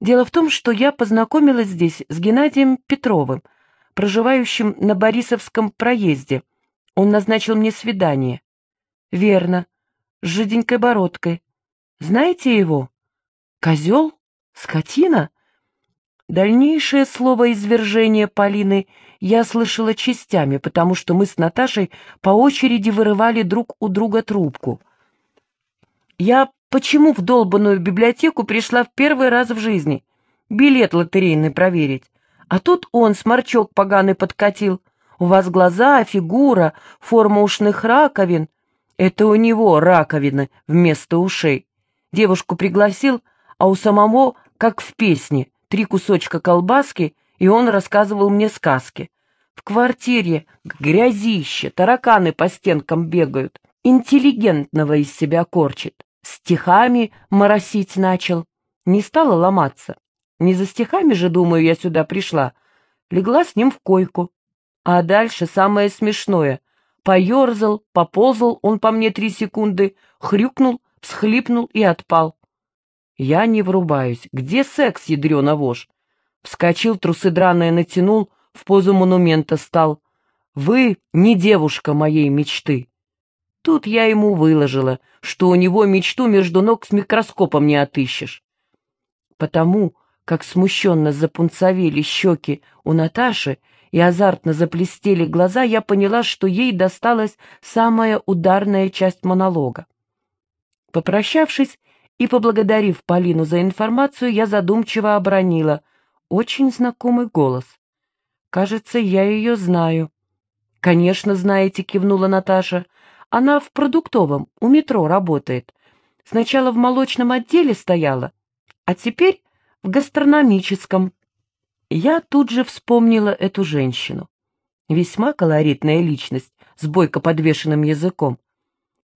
Дело в том, что я познакомилась здесь с Геннадием Петровым, проживающим на Борисовском проезде. Он назначил мне свидание. Верно, с жиденькой бородкой. Знаете его? Козел? Скотина? Дальнейшее слово извержения Полины я слышала частями, потому что мы с Наташей по очереди вырывали друг у друга трубку. Я почему в долбанную библиотеку пришла в первый раз в жизни? Билет лотерейный проверить. А тут он, сморчок поганый, подкатил. У вас глаза, фигура, форма ушных раковин. Это у него раковины вместо ушей. Девушку пригласил, а у самого, как в песне, три кусочка колбаски, и он рассказывал мне сказки. В квартире грязище, тараканы по стенкам бегают, интеллигентного из себя корчит. Стихами моросить начал. Не стала ломаться. Не за стихами же, думаю, я сюда пришла. Легла с ним в койку. А дальше самое смешное. Поерзал, поползал он по мне три секунды, хрюкнул, всхлипнул и отпал. Я не врубаюсь. Где секс, ядрёна вошь? Вскочил, трусы драные натянул, в позу монумента стал. Вы не девушка моей мечты. Тут я ему выложила, что у него мечту между ног с микроскопом не отыщешь. Потому, как смущенно запунцовели щеки у Наташи и азартно заплестели глаза, я поняла, что ей досталась самая ударная часть монолога. Попрощавшись и поблагодарив Полину за информацию, я задумчиво обронила. Очень знакомый голос. Кажется, я ее знаю. «Конечно, знаете», — кивнула Наташа. «Она в продуктовом, у метро работает. Сначала в молочном отделе стояла, а теперь в гастрономическом». Я тут же вспомнила эту женщину. Весьма колоритная личность, с бойко подвешенным языком.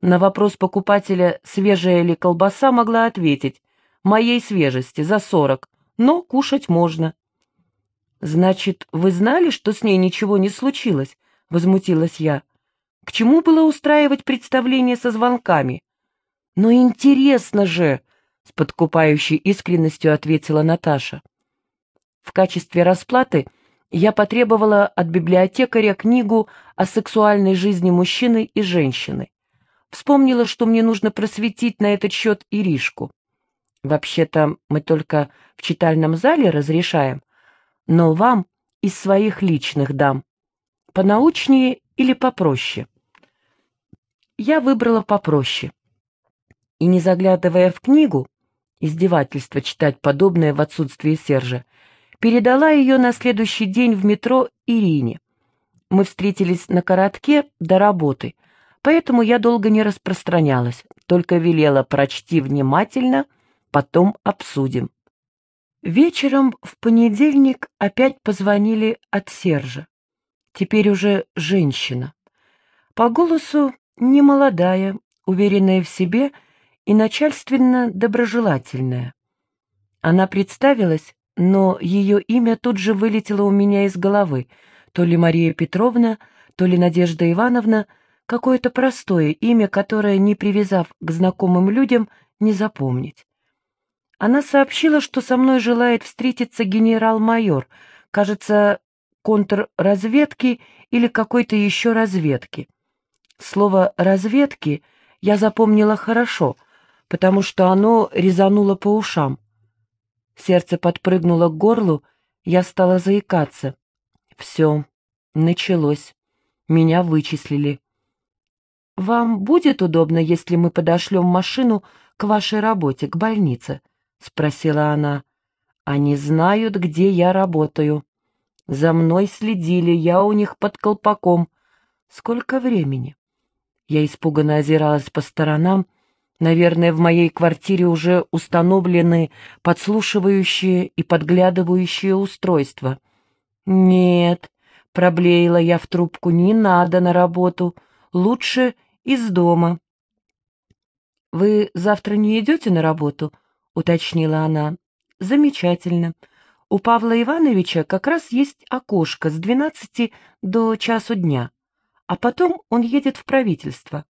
На вопрос покупателя, свежая ли колбаса, могла ответить, «Моей свежести, за сорок, но кушать можно». «Значит, вы знали, что с ней ничего не случилось?» — возмутилась я. «К чему было устраивать представление со звонками?» «Но интересно же!» — с подкупающей искренностью ответила Наташа. В качестве расплаты я потребовала от библиотекаря книгу о сексуальной жизни мужчины и женщины. Вспомнила, что мне нужно просветить на этот счет Иришку. Вообще-то мы только в читальном зале разрешаем, но вам из своих личных дам. Понаучнее или попроще? Я выбрала попроще. И не заглядывая в книгу, издевательство читать подобное в отсутствие Сержа, передала ее на следующий день в метро Ирине. Мы встретились на коротке до работы — Поэтому я долго не распространялась, только велела прочти внимательно, потом обсудим. Вечером в понедельник опять позвонили от Сержа. Теперь уже женщина. По голосу немолодая, уверенная в себе и начальственно доброжелательная. Она представилась, но ее имя тут же вылетело у меня из головы. То ли Мария Петровна, то ли Надежда Ивановна — какое-то простое имя, которое, не привязав к знакомым людям, не запомнить. Она сообщила, что со мной желает встретиться генерал-майор, кажется, контрразведки или какой-то еще разведки. Слово «разведки» я запомнила хорошо, потому что оно резануло по ушам. Сердце подпрыгнуло к горлу, я стала заикаться. Все, началось. Меня вычислили. «Вам будет удобно, если мы подошлем машину к вашей работе, к больнице?» — спросила она. «Они знают, где я работаю. За мной следили, я у них под колпаком. Сколько времени?» Я испуганно озиралась по сторонам. Наверное, в моей квартире уже установлены подслушивающие и подглядывающие устройства. «Нет», — проблеяла я в трубку, — «не надо на работу» лучше из дома. «Вы завтра не идете на работу?» — уточнила она. «Замечательно. У Павла Ивановича как раз есть окошко с двенадцати до часу дня, а потом он едет в правительство.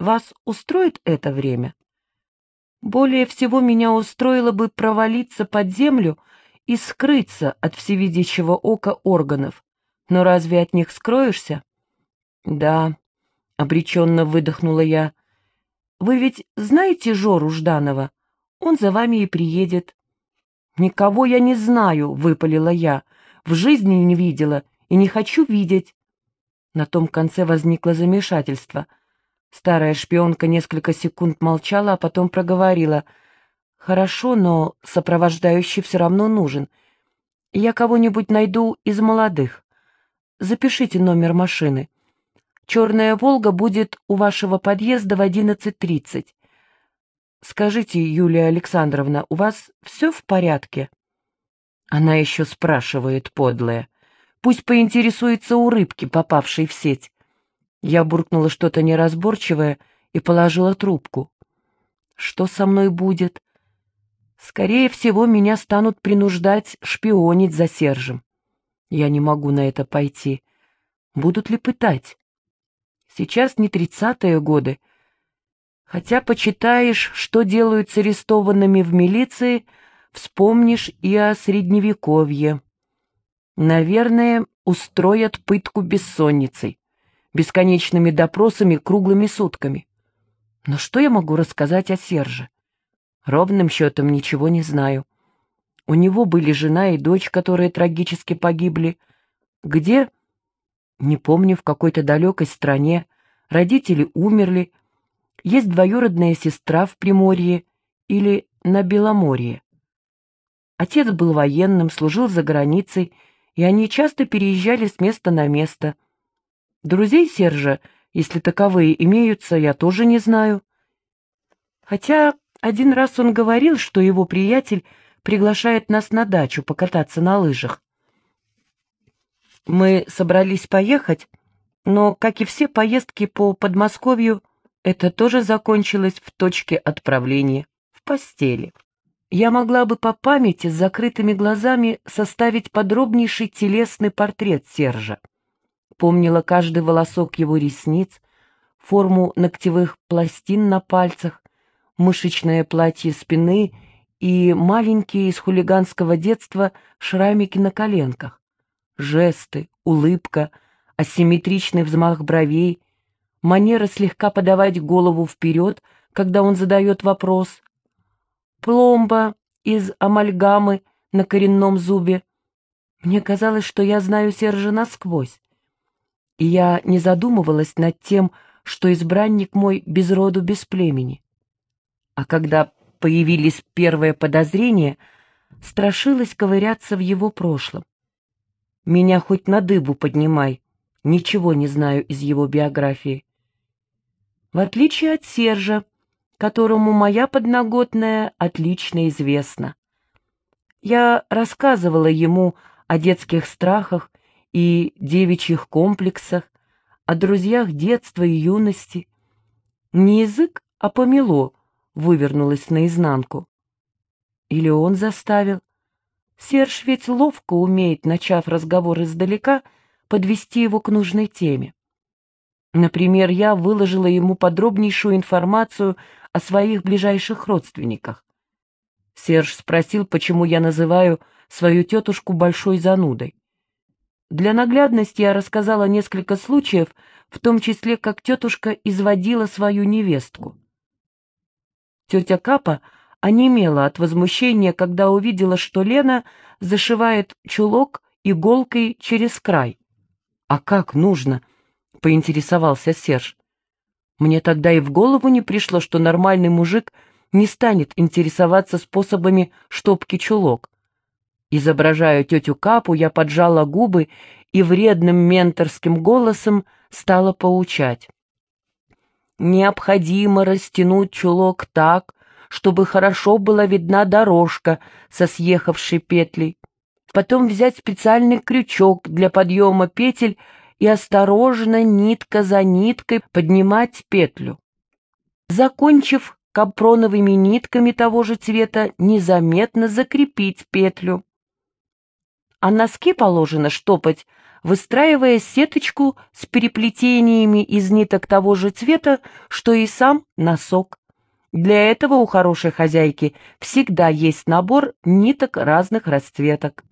Вас устроит это время?» Более всего меня устроило бы провалиться под землю и скрыться от всевидящего ока органов. Но разве от них скроешься? Да, — обреченно выдохнула я. Вы ведь знаете Жору Жданова? Он за вами и приедет. Никого я не знаю, — выпалила я. В жизни не видела и не хочу видеть. На том конце возникло замешательство. Старая шпионка несколько секунд молчала, а потом проговорила. «Хорошо, но сопровождающий все равно нужен. Я кого-нибудь найду из молодых. Запишите номер машины. Черная «Волга» будет у вашего подъезда в 11.30. Скажите, Юлия Александровна, у вас все в порядке?» Она еще спрашивает, подлая. Пусть поинтересуется у рыбки, попавшей в сеть. Я буркнула что-то неразборчивое и положила трубку. Что со мной будет? Скорее всего, меня станут принуждать шпионить за Сержем. Я не могу на это пойти. Будут ли пытать? Сейчас не тридцатые годы. Хотя почитаешь, что делают с арестованными в милиции, вспомнишь и о Средневековье. Наверное, устроят пытку бессонницей, бесконечными допросами круглыми сутками. Но что я могу рассказать о Серже? Ровным счетом ничего не знаю. У него были жена и дочь, которые трагически погибли. Где? Не помню, в какой-то далекой стране. Родители умерли. Есть двоюродная сестра в Приморье или на Беломорье. Отец был военным, служил за границей и они часто переезжали с места на место. Друзей Сержа, если таковые имеются, я тоже не знаю. Хотя один раз он говорил, что его приятель приглашает нас на дачу покататься на лыжах. Мы собрались поехать, но, как и все поездки по Подмосковью, это тоже закончилось в точке отправления, в постели я могла бы по памяти с закрытыми глазами составить подробнейший телесный портрет Сержа. Помнила каждый волосок его ресниц, форму ногтевых пластин на пальцах, мышечное платье спины и маленькие из хулиганского детства шрамики на коленках. Жесты, улыбка, асимметричный взмах бровей, манера слегка подавать голову вперед, когда он задает вопрос — пломба из амальгамы на коренном зубе. Мне казалось, что я знаю Сержа насквозь. И я не задумывалась над тем, что избранник мой без роду, без племени. А когда появились первые подозрения, страшилась ковыряться в его прошлом. Меня хоть на дыбу поднимай, ничего не знаю из его биографии. В отличие от Сержа, которому моя подноготная отлично известна. Я рассказывала ему о детских страхах и девичьих комплексах, о друзьях детства и юности. Не язык, а помело вывернулось наизнанку. Или он заставил. Серж ведь ловко умеет, начав разговор издалека, подвести его к нужной теме. Например, я выложила ему подробнейшую информацию о своих ближайших родственниках. Серж спросил, почему я называю свою тетушку большой занудой. Для наглядности я рассказала несколько случаев, в том числе, как тетушка изводила свою невестку. Тетя Капа онемела от возмущения, когда увидела, что Лена зашивает чулок иголкой через край. «А как нужно?» — поинтересовался Серж. Мне тогда и в голову не пришло, что нормальный мужик не станет интересоваться способами штопки чулок. Изображая тетю Капу, я поджала губы и вредным менторским голосом стала поучать. Необходимо растянуть чулок так, чтобы хорошо была видна дорожка со съехавшей петлей. Потом взять специальный крючок для подъема петель и осторожно, нитка за ниткой, поднимать петлю. Закончив капроновыми нитками того же цвета, незаметно закрепить петлю. А носки положено штопать, выстраивая сеточку с переплетениями из ниток того же цвета, что и сам носок. Для этого у хорошей хозяйки всегда есть набор ниток разных расцветок.